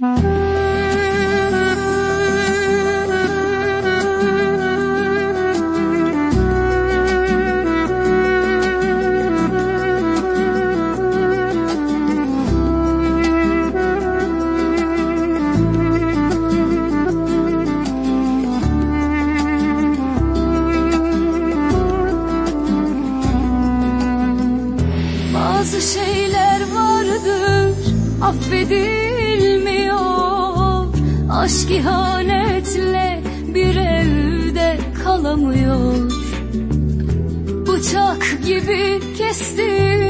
Bazı şeyler vardır affedin. Aşk ihanetle bir evde kalamıyor. Bıçak gibi kestim.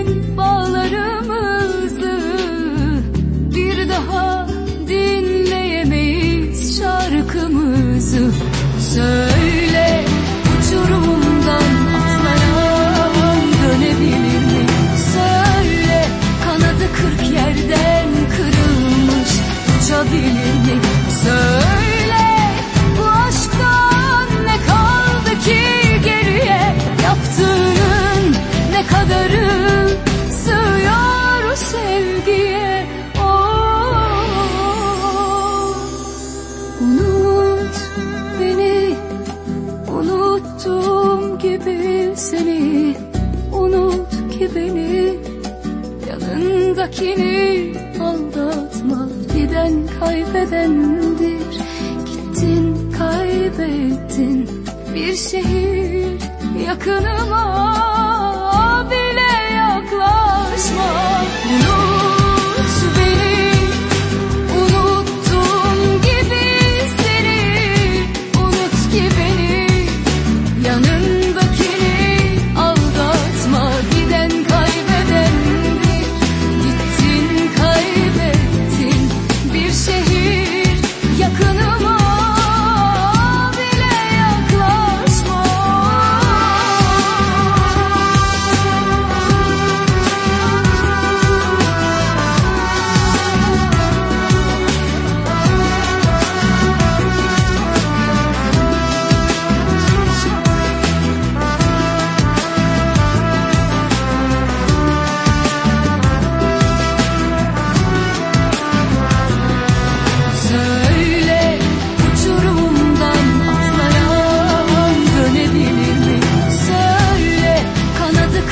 seni Unut ki beni. Yanındakini aldatma Giden kaybedendir. Gittin kaybettin Bir şehir yakınıma. Bile yaklaşma.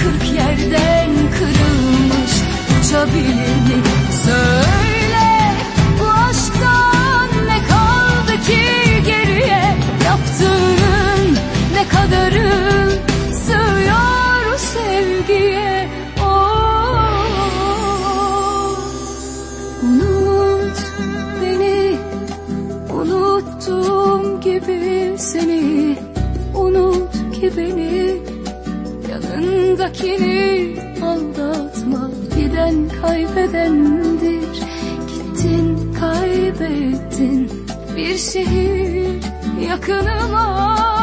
kırk yerden kırılmış uçabilirdik. Söz Yanındakini aldatma Giden kaybedendir. Gittin kaybettin bir şehir yakınıma